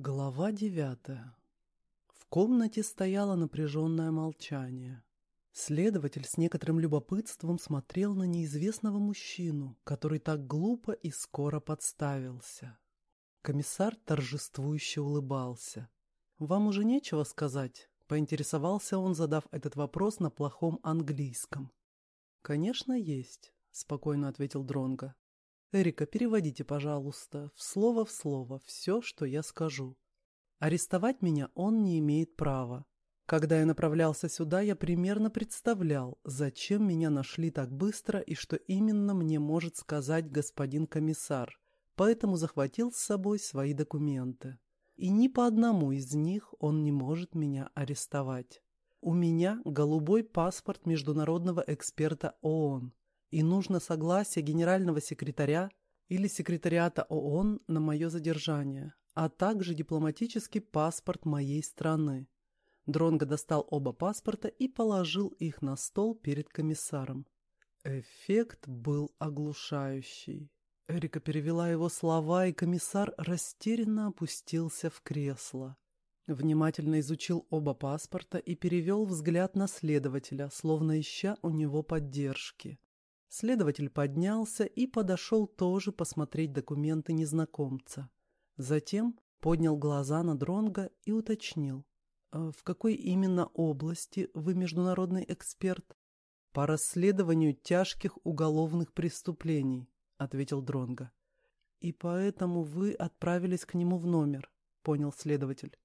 Глава девятая. В комнате стояло напряженное молчание. Следователь с некоторым любопытством смотрел на неизвестного мужчину, который так глупо и скоро подставился. Комиссар торжествующе улыбался. «Вам уже нечего сказать?» — поинтересовался он, задав этот вопрос на плохом английском. «Конечно, есть», — спокойно ответил Дронго. «Эрика, переводите, пожалуйста, в слово в слово все, что я скажу. Арестовать меня он не имеет права. Когда я направлялся сюда, я примерно представлял, зачем меня нашли так быстро и что именно мне может сказать господин комиссар, поэтому захватил с собой свои документы. И ни по одному из них он не может меня арестовать. У меня голубой паспорт международного эксперта ООН, и нужно согласие генерального секретаря или секретариата ООН на мое задержание, а также дипломатический паспорт моей страны. Дронго достал оба паспорта и положил их на стол перед комиссаром. Эффект был оглушающий. Эрика перевела его слова, и комиссар растерянно опустился в кресло. Внимательно изучил оба паспорта и перевел взгляд на следователя, словно ища у него поддержки. Следователь поднялся и подошел тоже посмотреть документы незнакомца. Затем поднял глаза на Дронга и уточнил. «А «В какой именно области вы международный эксперт?» «По расследованию тяжких уголовных преступлений», — ответил Дронга. «И поэтому вы отправились к нему в номер», — понял следователь.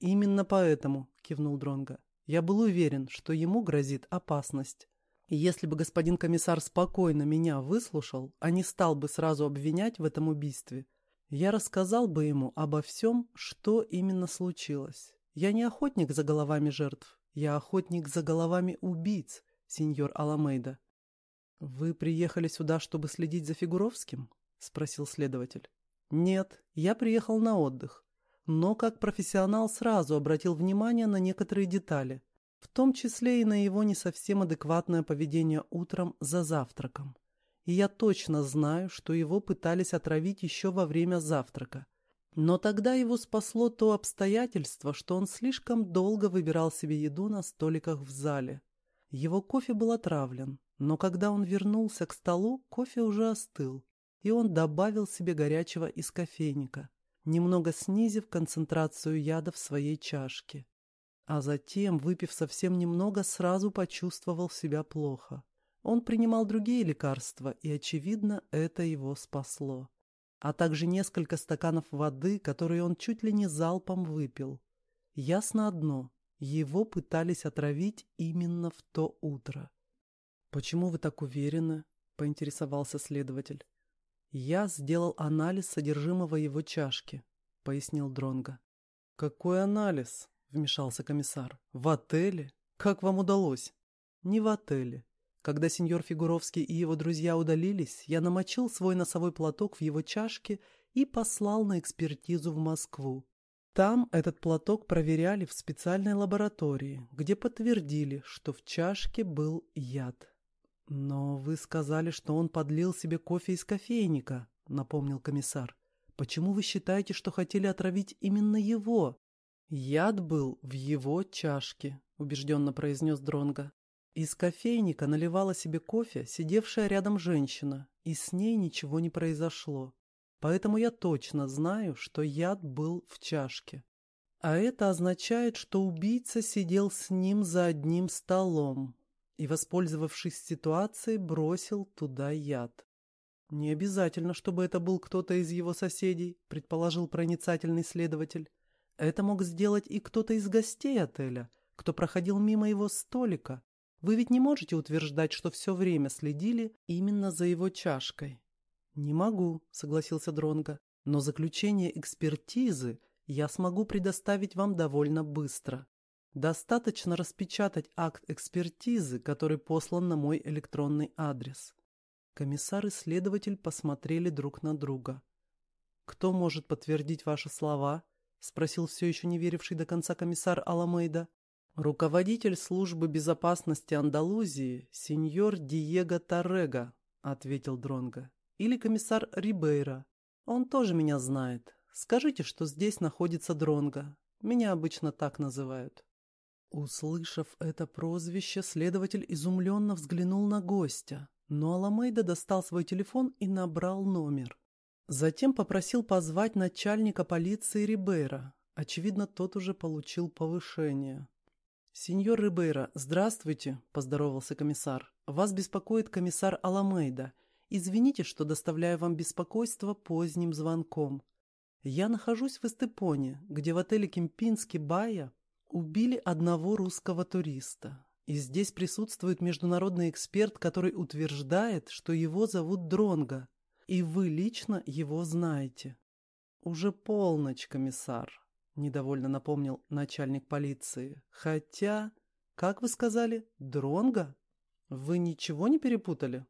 «Именно поэтому», — кивнул Дронга. «Я был уверен, что ему грозит опасность. Если бы господин комиссар спокойно меня выслушал, а не стал бы сразу обвинять в этом убийстве, я рассказал бы ему обо всем, что именно случилось. Я не охотник за головами жертв, я охотник за головами убийц, сеньор Аламейда. «Вы приехали сюда, чтобы следить за Фигуровским?» — спросил следователь. «Нет, я приехал на отдых, но как профессионал сразу обратил внимание на некоторые детали в том числе и на его не совсем адекватное поведение утром за завтраком. И я точно знаю, что его пытались отравить еще во время завтрака. Но тогда его спасло то обстоятельство, что он слишком долго выбирал себе еду на столиках в зале. Его кофе был отравлен, но когда он вернулся к столу, кофе уже остыл, и он добавил себе горячего из кофейника, немного снизив концентрацию яда в своей чашке. А затем, выпив совсем немного, сразу почувствовал себя плохо. Он принимал другие лекарства, и, очевидно, это его спасло. А также несколько стаканов воды, которые он чуть ли не залпом выпил. Ясно одно – его пытались отравить именно в то утро. «Почему вы так уверены?» – поинтересовался следователь. «Я сделал анализ содержимого его чашки», – пояснил Дронга. «Какой анализ?» Вмешался комиссар. «В отеле? Как вам удалось?» «Не в отеле. Когда сеньор Фигуровский и его друзья удалились, я намочил свой носовой платок в его чашке и послал на экспертизу в Москву. Там этот платок проверяли в специальной лаборатории, где подтвердили, что в чашке был яд. «Но вы сказали, что он подлил себе кофе из кофейника», — напомнил комиссар. «Почему вы считаете, что хотели отравить именно его?» «Яд был в его чашке», — убежденно произнес Дронга. Из кофейника наливала себе кофе сидевшая рядом женщина, и с ней ничего не произошло. Поэтому я точно знаю, что яд был в чашке. А это означает, что убийца сидел с ним за одним столом и, воспользовавшись ситуацией, бросил туда яд. «Не обязательно, чтобы это был кто-то из его соседей», — предположил проницательный следователь. Это мог сделать и кто-то из гостей отеля, кто проходил мимо его столика. Вы ведь не можете утверждать, что все время следили именно за его чашкой. Не могу, согласился Дронга, но заключение экспертизы я смогу предоставить вам довольно быстро. Достаточно распечатать акт экспертизы, который послан на мой электронный адрес. Комиссар и следователь посмотрели друг на друга. Кто может подтвердить ваши слова? — спросил все еще не веривший до конца комиссар Аламейда. «Руководитель службы безопасности Андалузии, сеньор Диего Таррега», — ответил Дронга. «Или комиссар Рибейра. Он тоже меня знает. Скажите, что здесь находится Дронга. Меня обычно так называют». Услышав это прозвище, следователь изумленно взглянул на гостя, но Аламейда достал свой телефон и набрал номер. Затем попросил позвать начальника полиции Рибейра. Очевидно, тот уже получил повышение. «Сеньор Рибейра, здравствуйте», – поздоровался комиссар. «Вас беспокоит комиссар Аламейда. Извините, что доставляю вам беспокойство поздним звонком. Я нахожусь в Эстепоне, где в отеле Кемпинский Бая убили одного русского туриста. И здесь присутствует международный эксперт, который утверждает, что его зовут Дронга, и вы лично его знаете. Уже полночь, комиссар, недовольно напомнил начальник полиции. Хотя, как вы сказали, Дронга? Вы ничего не перепутали?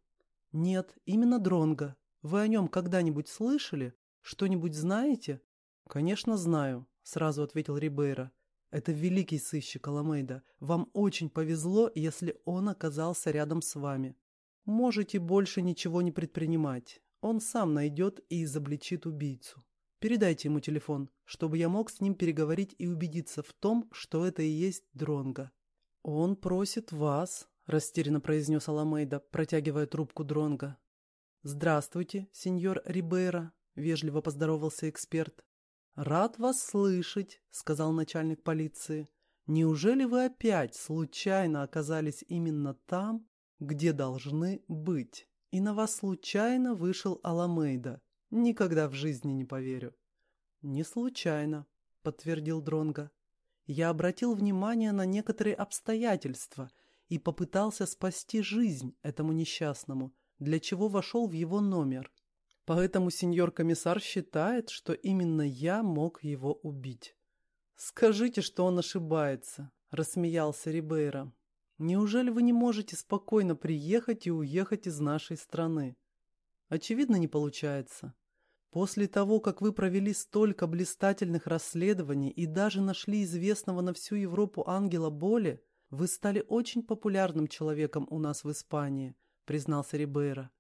Нет, именно Дронга. Вы о нем когда-нибудь слышали? Что-нибудь знаете? Конечно, знаю, сразу ответил Рибейра. Это великий сыщик Аламейда. Вам очень повезло, если он оказался рядом с вами. Можете больше ничего не предпринимать. Он сам найдет и изобличит убийцу. Передайте ему телефон, чтобы я мог с ним переговорить и убедиться в том, что это и есть Дронга. Он просит вас, растерянно произнес Аламейда, протягивая трубку Дронга. Здравствуйте, сеньор Рибейра, вежливо поздоровался эксперт. «Рад вас слышать», — сказал начальник полиции. «Неужели вы опять случайно оказались именно там, где должны быть? И на вас случайно вышел Аламейда? Никогда в жизни не поверю». «Не случайно», — подтвердил Дронга. «Я обратил внимание на некоторые обстоятельства и попытался спасти жизнь этому несчастному, для чего вошел в его номер. Поэтому сеньор-комиссар считает, что именно я мог его убить. «Скажите, что он ошибается», – рассмеялся Рибейра. «Неужели вы не можете спокойно приехать и уехать из нашей страны?» «Очевидно, не получается. После того, как вы провели столько блистательных расследований и даже нашли известного на всю Европу ангела боли, вы стали очень популярным человеком у нас в Испании», – признался Рибейра.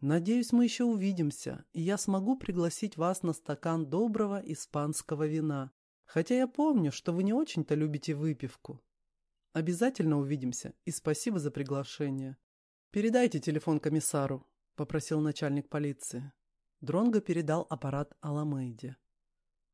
Надеюсь, мы еще увидимся, и я смогу пригласить вас на стакан доброго испанского вина. Хотя я помню, что вы не очень-то любите выпивку. Обязательно увидимся, и спасибо за приглашение. Передайте телефон комиссару, попросил начальник полиции. Дронго передал аппарат Аламейде.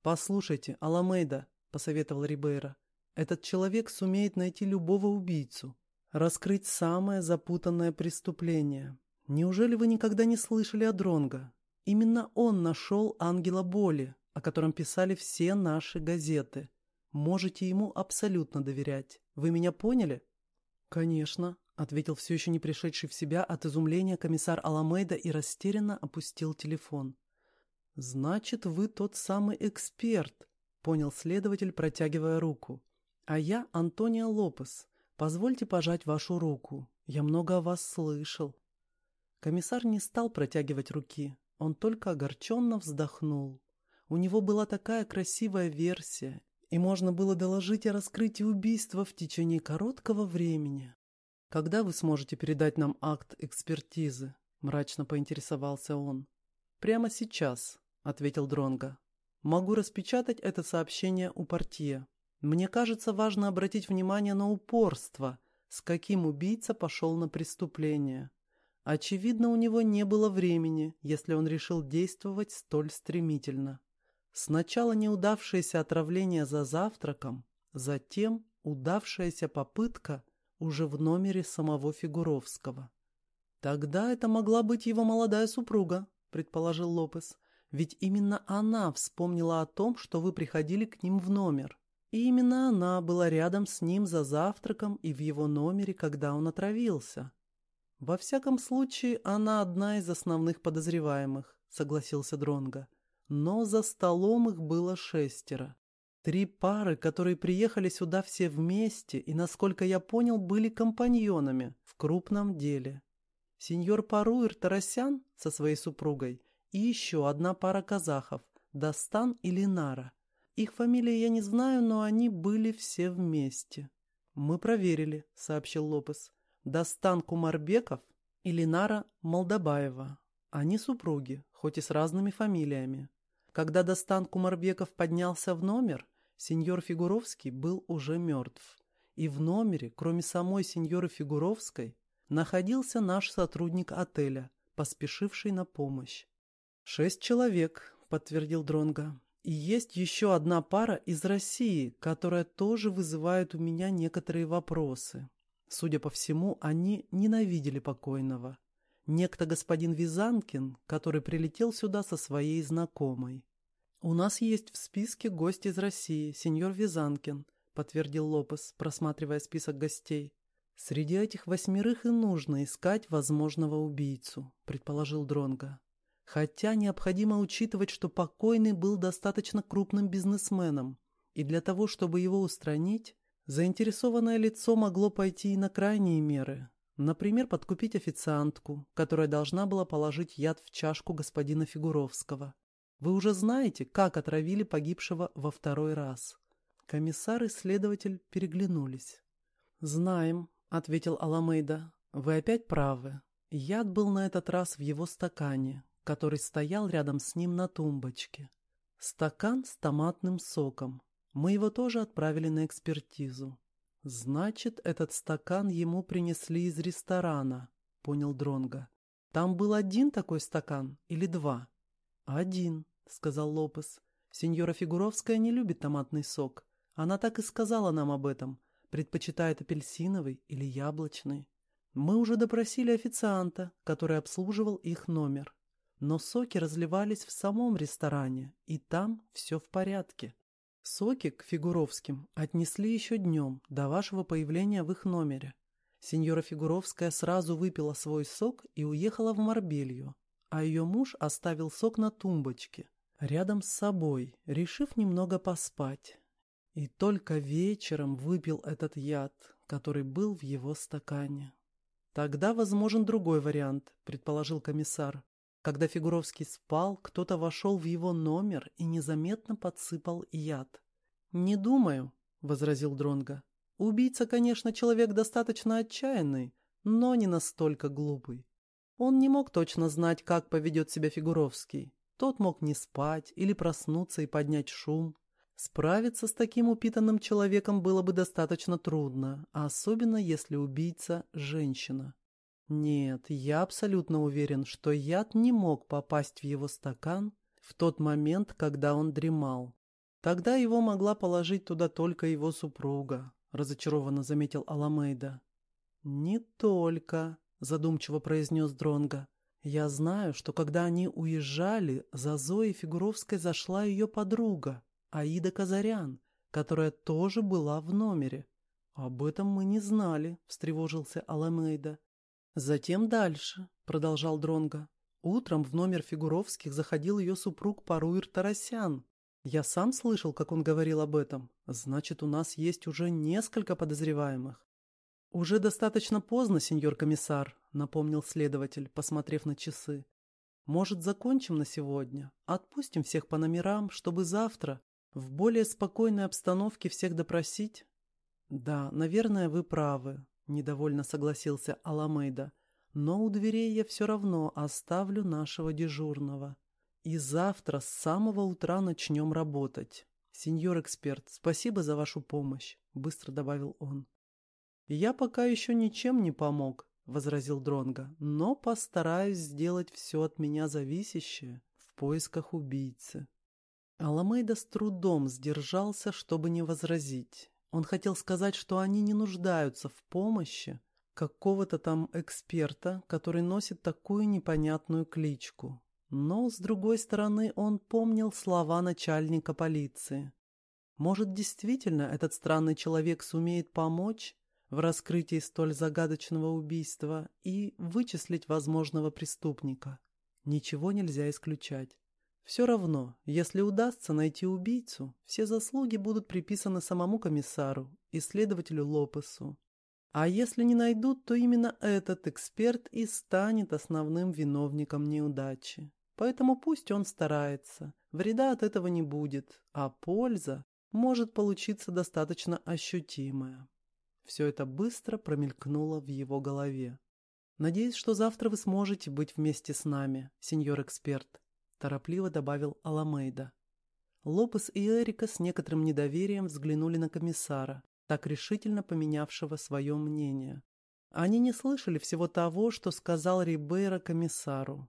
«Послушайте, Аламейда», — посоветовал Рибейра, — «этот человек сумеет найти любого убийцу, раскрыть самое запутанное преступление, Неужели вы никогда не слышали о Дронго? Именно он нашел ангела боли, о котором писали все наши газеты. Можете ему абсолютно доверять. Вы меня поняли? Конечно, ответил все еще не пришедший в себя от изумления комиссар Аламейда и растерянно опустил телефон. Значит, вы тот самый эксперт, понял следователь, протягивая руку. А я Антонио Лопес. Позвольте пожать вашу руку. Я много о вас слышал. Комиссар не стал протягивать руки, он только огорченно вздохнул. У него была такая красивая версия, и можно было доложить о раскрытии убийства в течение короткого времени. «Когда вы сможете передать нам акт экспертизы?» – мрачно поинтересовался он. «Прямо сейчас», – ответил Дронга. «Могу распечатать это сообщение у портье. Мне кажется, важно обратить внимание на упорство, с каким убийца пошел на преступление. Очевидно, у него не было времени, если он решил действовать столь стремительно. Сначала неудавшееся отравление за завтраком, затем удавшаяся попытка уже в номере самого Фигуровского. «Тогда это могла быть его молодая супруга», — предположил Лопес. «Ведь именно она вспомнила о том, что вы приходили к ним в номер. И именно она была рядом с ним за завтраком и в его номере, когда он отравился. Во всяком случае, она одна из основных подозреваемых, согласился Дронга. Но за столом их было шестеро. Три пары, которые приехали сюда все вместе и, насколько я понял, были компаньонами в крупном деле. Сеньор Паруир Тарасян со своей супругой и еще одна пара казахов, Дастан и Линара. Их фамилии я не знаю, но они были все вместе. «Мы проверили», — сообщил Лопес. Дастан Кумарбеков и Линара Молдобаева. Они супруги, хоть и с разными фамилиями. Когда Достан Кумарбеков поднялся в номер, сеньор Фигуровский был уже мертв. И в номере, кроме самой сеньоры Фигуровской, находился наш сотрудник отеля, поспешивший на помощь. «Шесть человек», — подтвердил Дронга. «И есть еще одна пара из России, которая тоже вызывает у меня некоторые вопросы. Судя по всему, они ненавидели покойного. Некто господин Визанкин, который прилетел сюда со своей знакомой. «У нас есть в списке гость из России, сеньор Визанкин», подтвердил Лопес, просматривая список гостей. «Среди этих восьмерых и нужно искать возможного убийцу», предположил Дронга. Хотя необходимо учитывать, что покойный был достаточно крупным бизнесменом, и для того, чтобы его устранить, заинтересованное лицо могло пойти и на крайние меры, Например, подкупить официантку, которая должна была положить яд в чашку господина Фигуровского. Вы уже знаете, как отравили погибшего во второй раз. Комиссар и следователь переглянулись. «Знаем», — ответил Аламейда. «Вы опять правы. Яд был на этот раз в его стакане, который стоял рядом с ним на тумбочке. Стакан с томатным соком. Мы его тоже отправили на экспертизу. Значит, этот стакан ему принесли из ресторана, понял Дронга. Там был один такой стакан или два? Один, сказал Лопес. Сеньора Фигуровская не любит томатный сок. Она так и сказала нам об этом. Предпочитает апельсиновый или яблочный. Мы уже допросили официанта, который обслуживал их номер. Но соки разливались в самом ресторане, и там все в порядке. Соки к Фигуровским отнесли еще днем, до вашего появления в их номере. Сеньора Фигуровская сразу выпила свой сок и уехала в Марбелью, а ее муж оставил сок на тумбочке, рядом с собой, решив немного поспать. И только вечером выпил этот яд, который был в его стакане. Тогда возможен другой вариант, предположил комиссар. Когда Фигуровский спал, кто-то вошел в его номер и незаметно подсыпал яд. «Не думаю», — возразил Дронга. «Убийца, конечно, человек достаточно отчаянный, но не настолько глупый. Он не мог точно знать, как поведет себя Фигуровский. Тот мог не спать или проснуться и поднять шум. Справиться с таким упитанным человеком было бы достаточно трудно, особенно если убийца – женщина. Нет, я абсолютно уверен, что яд не мог попасть в его стакан в тот момент, когда он дремал. Тогда его могла положить туда только его супруга, разочарованно заметил Аламейда. Не только, задумчиво произнес Дронга. Я знаю, что когда они уезжали, за Зоей Фигуровской зашла ее подруга, Аида Казарян, которая тоже была в номере. Об этом мы не знали, встревожился Аламейда. Затем дальше, продолжал Дронга. Утром в номер Фигуровских заходил ее супруг Паруир Тарасян. Я сам слышал, как он говорил об этом. Значит, у нас есть уже несколько подозреваемых. Уже достаточно поздно, сеньор комиссар, напомнил следователь, посмотрев на часы. Может, закончим на сегодня? Отпустим всех по номерам, чтобы завтра в более спокойной обстановке всех допросить? Да, наверное, вы правы, — недовольно согласился Аламейда. «Но у дверей я все равно оставлю нашего дежурного. И завтра с самого утра начнем работать. Сеньор эксперт, спасибо за вашу помощь», — быстро добавил он. «Я пока еще ничем не помог», — возразил Дронга, «но постараюсь сделать все от меня зависящее в поисках убийцы». Аламейда с трудом сдержался, чтобы не возразить. Он хотел сказать, что они не нуждаются в помощи какого-то там эксперта, который носит такую непонятную кличку. Но, с другой стороны, он помнил слова начальника полиции. Может, действительно этот странный человек сумеет помочь в раскрытии столь загадочного убийства и вычислить возможного преступника? Ничего нельзя исключать. Все равно, если удастся найти убийцу, все заслуги будут приписаны самому комиссару и следователю Лопесу. А если не найдут, то именно этот эксперт и станет основным виновником неудачи. Поэтому пусть он старается, вреда от этого не будет, а польза может получиться достаточно ощутимая. Все это быстро промелькнуло в его голове. «Надеюсь, что завтра вы сможете быть вместе с нами, сеньор эксперт», — торопливо добавил Аламейда. Лопес и Эрика с некоторым недоверием взглянули на комиссара, так решительно поменявшего свое мнение. Они не слышали всего того, что сказал Рибейра комиссару.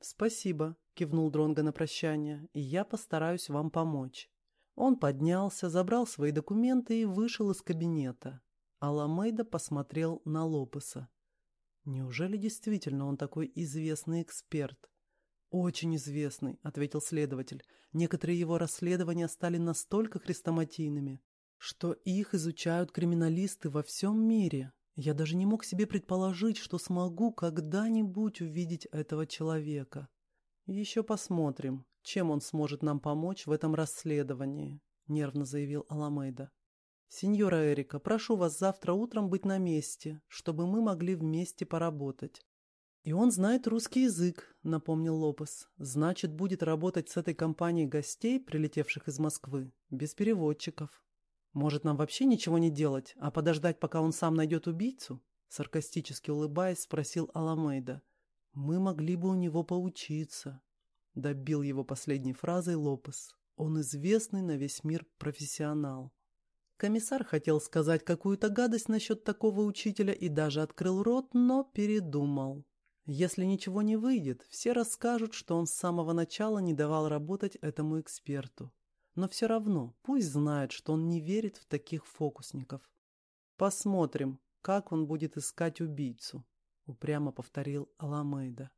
«Спасибо», — кивнул Дронго на прощание, — «и я постараюсь вам помочь». Он поднялся, забрал свои документы и вышел из кабинета. Аламейда посмотрел на Лопеса. Неужели действительно он такой известный эксперт? «Очень известный», — ответил следователь. «Некоторые его расследования стали настолько хрестоматийными, что их изучают криминалисты во всем мире. Я даже не мог себе предположить, что смогу когда-нибудь увидеть этого человека. Еще посмотрим, чем он сможет нам помочь в этом расследовании», — нервно заявил Аламейда. «Сеньора Эрика, прошу вас завтра утром быть на месте, чтобы мы могли вместе поработать. «И он знает русский язык», — напомнил Лопес. «Значит, будет работать с этой компанией гостей, прилетевших из Москвы, без переводчиков. Может, нам вообще ничего не делать, а подождать, пока он сам найдет убийцу?» Саркастически улыбаясь, спросил Аламейда. «Мы могли бы у него поучиться», — добил его последней фразой Лопес. «Он известный на весь мир профессионал». Комиссар хотел сказать какую-то гадость насчет такого учителя и даже открыл рот, но передумал. Если ничего не выйдет, все расскажут, что он с самого начала не давал работать этому эксперту. Но все равно пусть знает, что он не верит в таких фокусников. Посмотрим, как он будет искать убийцу, упрямо повторил Аламейда.